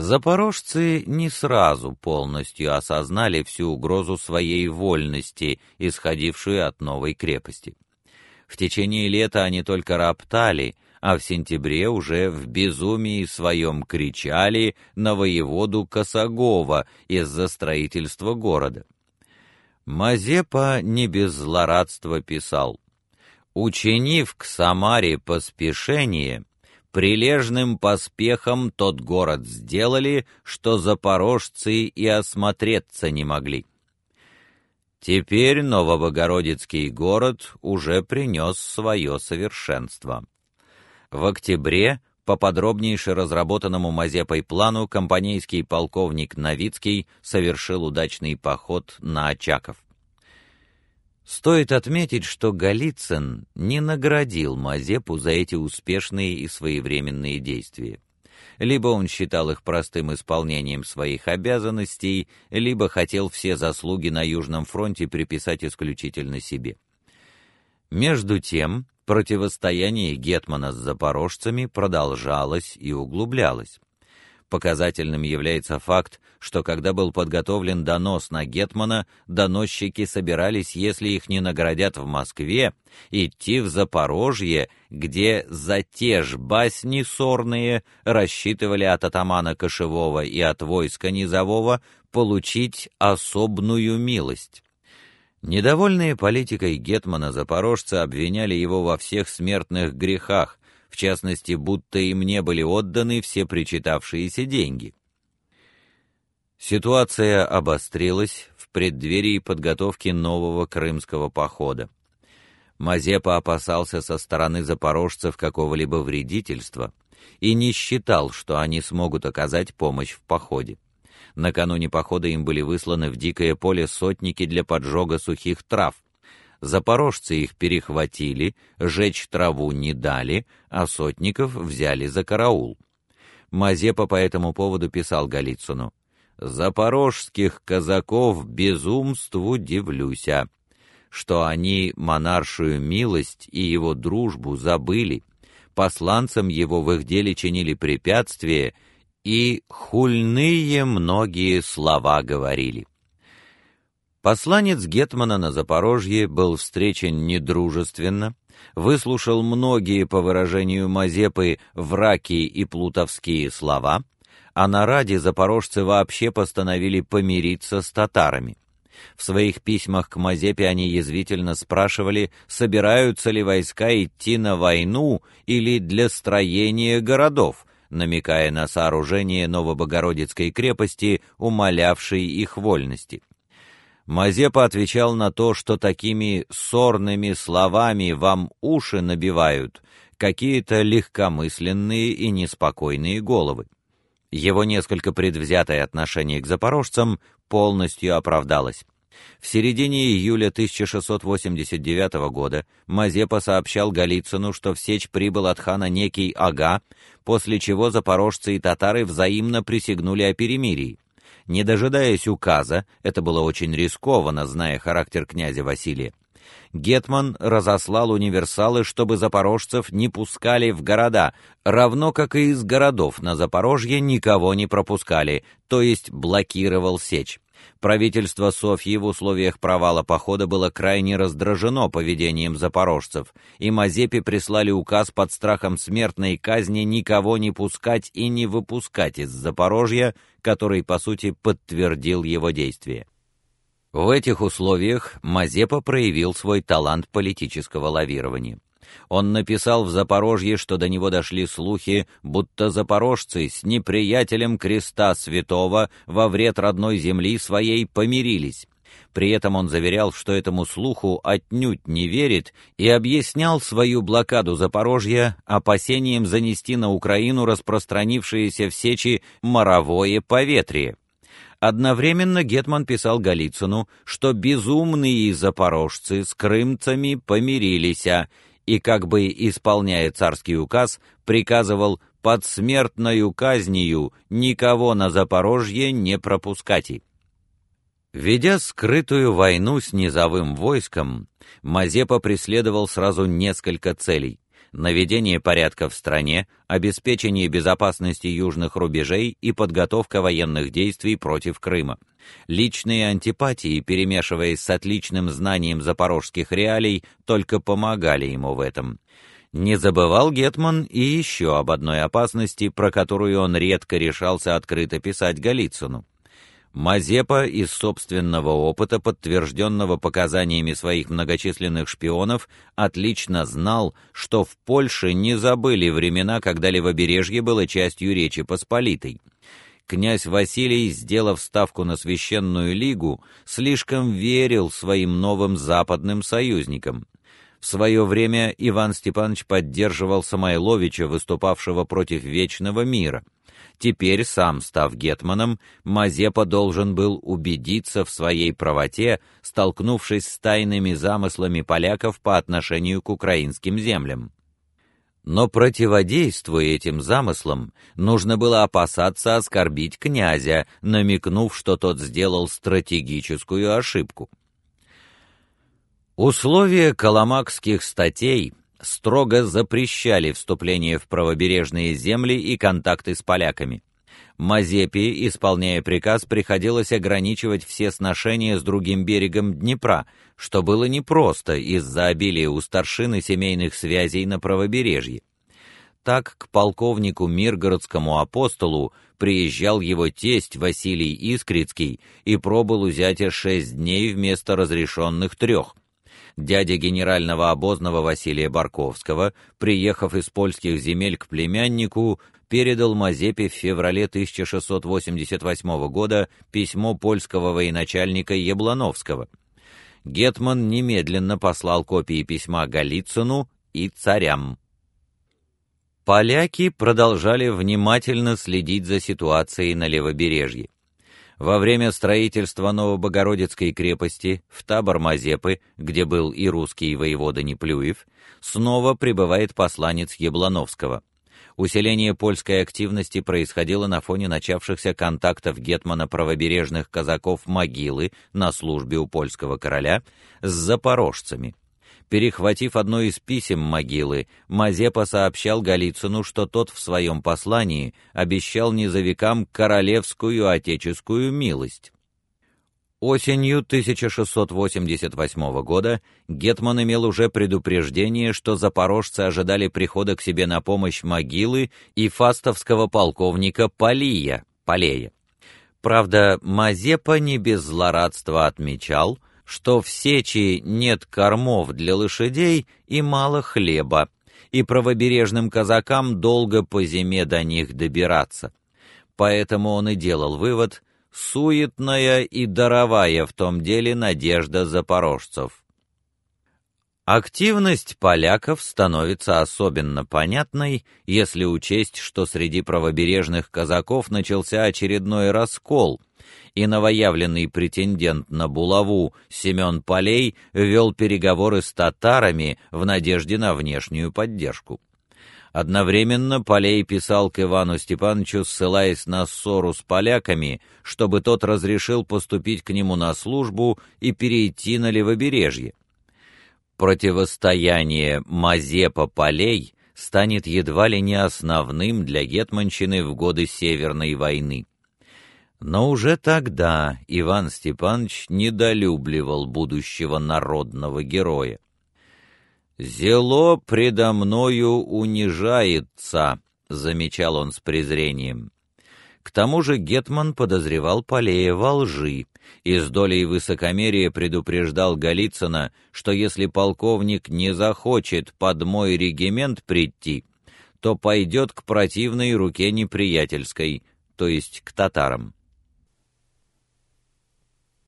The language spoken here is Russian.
Запорожцы не сразу полностью осознали всю угрозу своей вольности, исходившую от новой крепости. В течение лета они только роптали, а в сентябре уже в безумии своем кричали на воеводу Косогова из-за строительства города. Мазепа не без злорадства писал: "Учинив к Самаре поспешение, прилежным поспехом тот город сделали, что запорожцы и осмотреться не могли. Теперь Новобогородицкий город уже принес свое совершенство. В октябре по подробнейше разработанному Мазепой плану компанейский полковник Новицкий совершил удачный поход на Очаков. Стоит отметить, что Голицын не наградил Мазепу за эти успешные и своевременные действия. Либо он считал их простым исполнением своих обязанностей, либо хотел все заслуги на Южном фронте приписать исключительно себе. Между тем, противостояние гетмана с запорожцами продолжалось и углублялось. Показательным является факт, что когда был подготовлен донос на гетмана, доносчики собирались, если их не наградят в Москве, идти в Запорожье, где за те ж басни сорные рассчитывали от атамана Кошевого и от войска низового получить особную милость. Недовольные политикой гетмана запорожцы обвиняли его во всех смертных грехах, в частности, будто им не были отданы все причитавшиеся деньги. Ситуация обострилась в преддверии подготовки нового крымского похода. Мазепа опасался со стороны запорожцев какого-либо вредительства и не считал, что они смогут оказать помощь в походе. Накануне похода им были высланы в дикое поле сотники для поджога сухих трав, Запорожцы их перехватили, жечь траву не дали, а сотников взяли за караул. Мазепа по этому поводу писал Голицыну: "Запорожских казаков безумству дивлюся, что они монаршую милость и его дружбу забыли, посланцам его в их деле чинили препятствия и хульные многие слова говорили". Посланец гетмана на Запорожье был встречен недружественно, выслушал многие по выражению Мазепы враки и плутовские слова, а на раде запорожцы вообще постановили помириться с татарами. В своих письмах к Мазепе они язвительно спрашивали, собираются ли войска идти на войну или для строения городов, намекая на сооружение Новобогородицкой крепости, умалявшей их вольности. Мазепа отвечал на то, что такими сорными словами вам уши набивают какие-то легкомысленные и неспокойные головы. Его несколько предвзятое отношение к запорожцам полностью оправдалось. В середине июля 1689 года Мазепа сообщал Голицыну, что в Сечь прибыл от хана некий Ага, после чего запорожцы и татары взаимно присягнули о перемирии. Не дожидаясь указа, это было очень рискованно, зная характер князя Василия. Гетман разослал универсалы, чтобы запорожцев не пускали в города, равно как и из городов на Запорожье никого не пропускали, то есть блокировал сечь. Правительство Софьи в условиях провала похода было крайне раздражено поведением запорожцев, и Мазепе прислали указ под страхом смертной казни никого не пускать и не выпускать из Запорожья, который по сути подтвердил его действия. В этих условиях Мазепа проявил свой талант политического лавирования. Он написал в Запорожье, что до него дошли слухи, будто запорожцы с неприятелем креста святого во вред родной земли своей помирились. При этом он заверял, что этому слуху отнюдь не верит, и объяснял свою блокаду Запорожья опасением занести на Украину распространившееся в сечи моровое поветрие. Одновременно гетман писал Голицыну, что безумные запорожцы с крымцами помирились, и как бы исполняя царский указ, приказывал под смертною казнью никого на Запорожье не пропускать. Ведя скрытую войну с низовым войском, Мазепа преследовал сразу несколько целей: наведение порядка в стране, обеспечение безопасности южных рубежей и подготовка военных действий против Крыма. Личные антипатии, перемешиваясь с отличным знанием запорожских реалий, только помогали ему в этом. Не забывал гетман и еще об одной опасности, про которую он редко решался открыто писать Голицыну. Мазепа из собственного опыта, подтвержденного показаниями своих многочисленных шпионов, отлично знал, что в Польше не забыли времена, когда левобережье было частью Речи Посполитой. Князь Василий, сделав ставку на священную лигу, слишком верил своим новым западным союзникам. В свое время Иван Степанович поддерживал Самойловича, выступавшего против вечного мира. Теперь, сам став гетманом, Мазепа должен был убедиться в своей правоте, столкнувшись с тайными замыслами поляков по отношению к украинским землям. Но противодействуя этим замыслам, нужно было опасаться оскорбить князя, намекнув, что тот сделал стратегическую ошибку. Условия коломакских статей строго запрещали вступление в правобережные земли и контакты с поляками. Мазепе, исполняя приказ, приходилось ограничивать все сношения с другим берегом Днепра, что было непросто из-за обилия у старшины семейных связей на правобережье. Так к полковнику Миргородскому апостолу приезжал его тесть Василий Искрицкий и пробыл у зятя шесть дней вместо разрешенных трех дядя генерального обозного Василия Барковского, приехав из польских земель к племяннику, передал Мазепе в феврале 1688 года письмо польского военачальника Яблановского. Гетман немедленно послал копии письма Голицыну и царям. Поляки продолжали внимательно следить за ситуацией на левобережье. Во время строительства Новобогородицкой крепости в табор Мазепы, где был и русский воевода Неплюев, снова прибывает посланец Яблановского. Усиление польской активности происходило на фоне начавшихся контактов гетмана правобережных казаков Могилы на службе у польского короля с запорожцами. Перехватив одно из писем могилы, Мазепа сообщал Голицыну, что тот в своем послании обещал низовикам королевскую отеческую милость. Осенью 1688 года гетман имел уже предупреждение, что запорожцы ожидали прихода к себе на помощь могилы и фастовского полковника Полия, Полея. Правда, Мазепа не без злорадства отмечал, что в сечи нет кормов для лошадей и мало хлеба, и правобережным казакам долго по зиме до них добираться. Поэтому он и делал вывод: суетная и даровая в том деле надежда запорожцев. Активность поляков становится особенно понятной, если учесть, что среди правобережных казаков начался очередной раскол, и новоявленный претендент на булаву Семен Полей вел переговоры с татарами в надежде на внешнюю поддержку. Одновременно Полей писал к Ивану Степановичу, ссылаясь на ссору с поляками, чтобы тот разрешил поступить к нему на службу и перейти на левобережье. Противостояние Мазепа-Полей станет едва ли не основным для гетманщины в годы Северной войны. Но уже тогда Иван Степанович недолюбливал будущего народного героя. «Зело предо мною унижается», — замечал он с презрением. К тому же гетман подозревал Полея во лжи и с долей высокомерия предупреждал Голицына, что если полковник не захочет под мой регимент прийти, то пойдет к противной руке неприятельской, то есть к татарам.